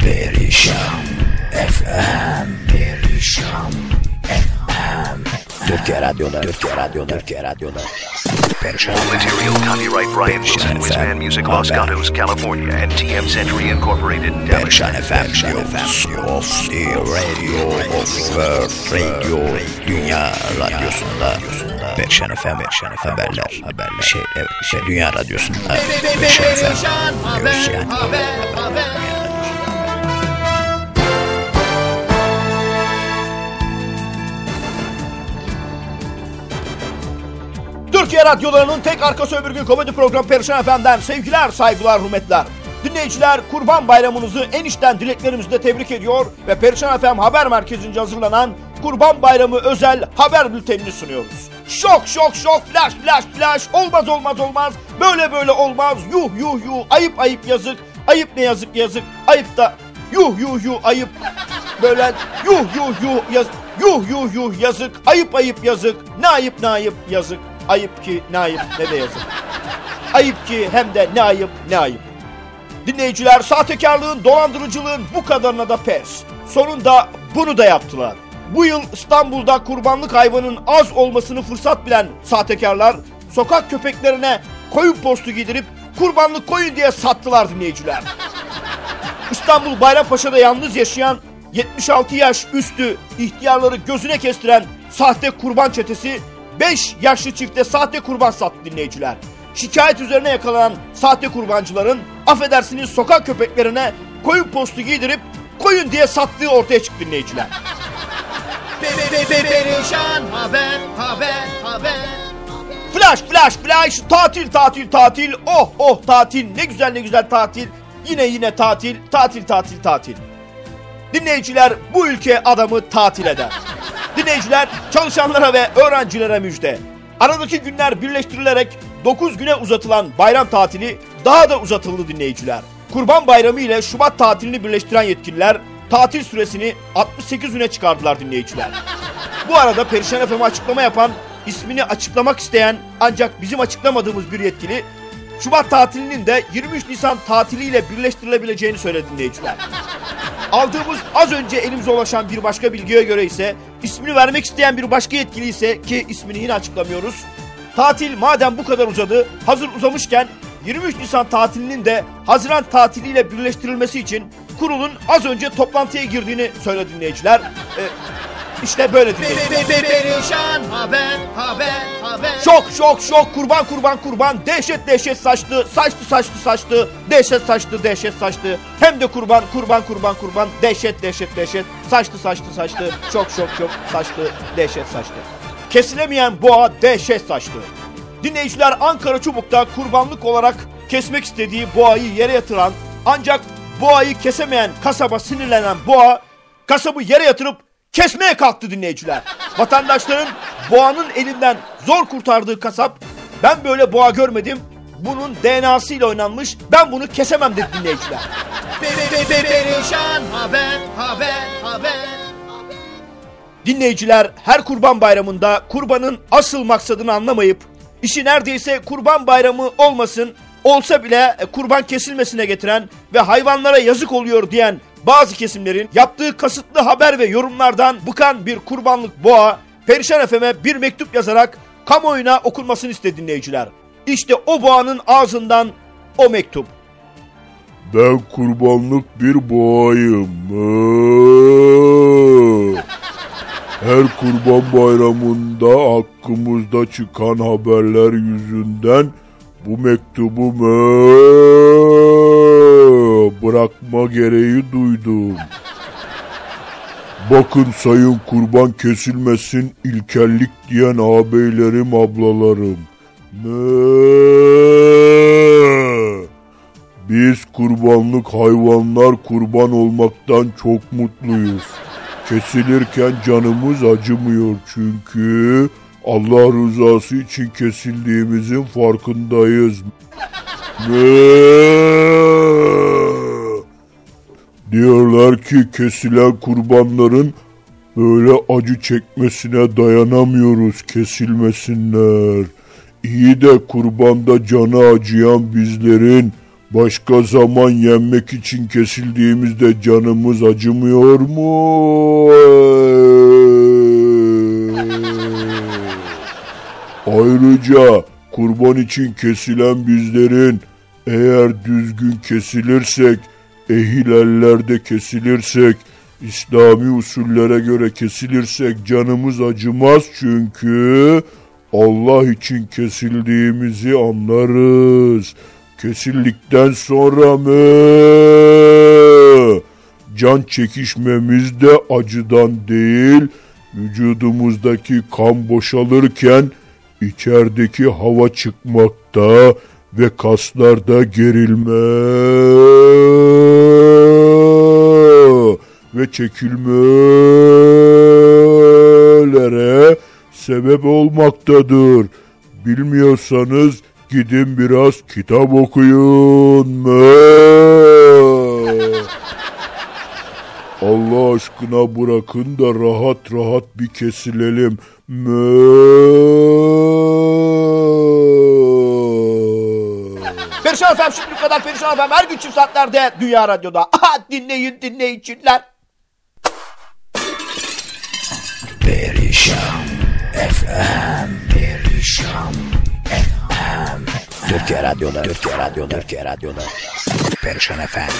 Perişan FM Perişan FM Türkiye Radyo'da Türkiye Radyo'da Türkiye Radyo'da. Perişan. Material copyright Brian Wilson, Wisman Music, Los Gatos, California, and TM Century Incorporated, Dallas. Perişan FM News of the Radio of World Radio Dünya Radyosu'nda. Perişan FM Perişan FM haberler haberler. Şey evet şey Dünya Radyosu'nda. Perişan FM News yani Dünya Radyosu. Türkiye radyolarının tek arkası öbür gün komedi programı Perişan FM'den sevgiler, saygılar, hürmetler. Dinleyiciler Kurban Bayramınızı en içten dileklerimizle tebrik ediyor ve Perişan FM Haber Merkezi'nce hazırlanan Kurban Bayramı özel haber bültenini sunuyoruz. Şok şok şok flash flash flash. Olmaz olmaz olmaz. Böyle böyle olmaz. Yuh yuh yuh. Ayıp ayıp yazık. Ayıp ne yazık yazık. Ayıp da yuh yuh yuh ayıp. Böyle yuh yuh yuh yaz yuh yuh yuh yazık. Ayıp ayıp yazık. Ne ayıp ne ayıp yazık ayıp ki ne ayıp ne de yazık ayıp ki hem de ne ayıp ne ayıp Dinleyiciler sahtekarlığın, dolandırıcılığın bu kadarına da pes. Sonunda bunu da yaptılar. Bu yıl İstanbul'da kurbanlık hayvanın az olmasını fırsat bilen sahtekarlar sokak köpeklerine koyun postu giydirip kurbanlık koyun diye sattılar dinleyiciler. İstanbul Bayrampaşa'da yalnız yaşayan 76 yaş üstü ihtiyarları gözüne kestiren sahte kurban çetesi 5 yaşlı çifte sahte kurban sattı dinleyiciler. Şikayet üzerine yakalanan sahte kurbancıların affedersiniz sokak köpeklerine koyun postu giydirip koyun diye sattığı ortaya çıktı dinleyiciler. Perişan haber haber haber. Flash flash flash tatil tatil tatil oh oh tatil ne güzel ne güzel tatil yine yine tatil tatil tatil tatil. Dinleyiciler bu ülke adamı tatil eder. Dinleyiciler çalışanlara ve öğrencilere müjde. Aradaki günler birleştirilerek 9 güne uzatılan bayram tatili daha da uzatıldı dinleyiciler. Kurban Bayramı ile Şubat tatilini birleştiren yetkililer tatil süresini 68 güne çıkardılar dinleyiciler. Bu arada Perişan FM'e açıklama yapan, ismini açıklamak isteyen ancak bizim açıklamadığımız bir yetkili Şubat tatilinin de 23 Nisan tatiliyle birleştirilebileceğini söyledi dinleyiciler. Aldığımız az önce elimize ulaşan bir başka bilgiye göre ise ismini vermek isteyen bir başka yetkili ise ki ismini yine açıklamıyoruz. Tatil madem bu kadar uzadı hazır uzamışken 23 Nisan tatilinin de Haziran tatiliyle birleştirilmesi için kurulun az önce toplantıya girdiğini söyledi dinleyiciler. Ee, işte böyle dinleyiciler. Perişan. Haber haber haber. Şok şok şok. Kurban kurban kurban. Dehşet dehşet saçtı. Saçtı saçtı saçtı. Dehşet saçtı dehşet saçtı. Hem de kurban kurban kurban kurban. Dehşet dehşet dehşet. Saçtı saçtı saçtı. Şok şok şok. Saçtı dehşet saçtı. Kesilemeyen boğa dehşet saçtı. Dinleyiciler Ankara Çubuk'ta kurbanlık olarak kesmek istediği boğayı yere yatıran ancak boğayı kesemeyen kasaba sinirlenen boğa kasabı yere yatırıp kesmeye kalktı dinleyiciler. Vatandaşların boğanın elinden zor kurtardığı kasap ben böyle boğa görmedim. Bunun DNA'sı ile oynanmış. Ben bunu kesemem dedi dinleyiciler. Perişan haber haber haber. Dinleyiciler her kurban bayramında kurbanın asıl maksadını anlamayıp işi neredeyse kurban bayramı olmasın olsa bile e, kurban kesilmesine getiren ve hayvanlara yazık oluyor diyen bazı kesimlerin yaptığı kasıtlı haber ve yorumlardan bıkan bir kurbanlık boğa Perişan Efem'e bir mektup yazarak kamuoyuna okunmasını istedi dinleyiciler. İşte o boğanın ağzından o mektup. Ben kurbanlık bir boğayım. Her kurban bayramında hakkımızda çıkan haberler yüzünden bu mektubu bırakma gereği duydum. Bakın sayın kurban kesilmesin ilkellik diyen ağabeylerim ablalarım. Biz kurbanlık hayvanlar kurban olmaktan çok mutluyuz. Kesilirken canımız acımıyor çünkü Allah rızası için kesildiğimizin farkındayız. Diyorlar ki kesilen kurbanların böyle acı çekmesine dayanamıyoruz kesilmesinler. İyi de kurbanda canı acıyan bizlerin Başka zaman yenmek için kesildiğimizde canımız acımıyor mu? Ayrıca kurban için kesilen bizlerin eğer düzgün kesilirsek, ehil ellerde kesilirsek, İslami usullere göre kesilirsek canımız acımaz çünkü Allah için kesildiğimizi anlarız. Kesildikten sonra mı? Can çekişmemiz de acıdan değil, vücudumuzdaki kan boşalırken içerideki hava çıkmakta ve kaslarda gerilme ve çekilmelere sebep olmaktadır. Bilmiyorsanız gidin biraz kitap okuyun. Allah aşkına bırakın da rahat rahat bir kesilelim. Perişan Efem şimdi kadar Perişan Efem her gün çift saatlerde Dünya Radyo'da. Aha dinleyin dinleyiciler. Perişan FM Perişan FM Türkiye Radyo'da Türkiye Radyo'da Türkiye Radyo'da Perişan FM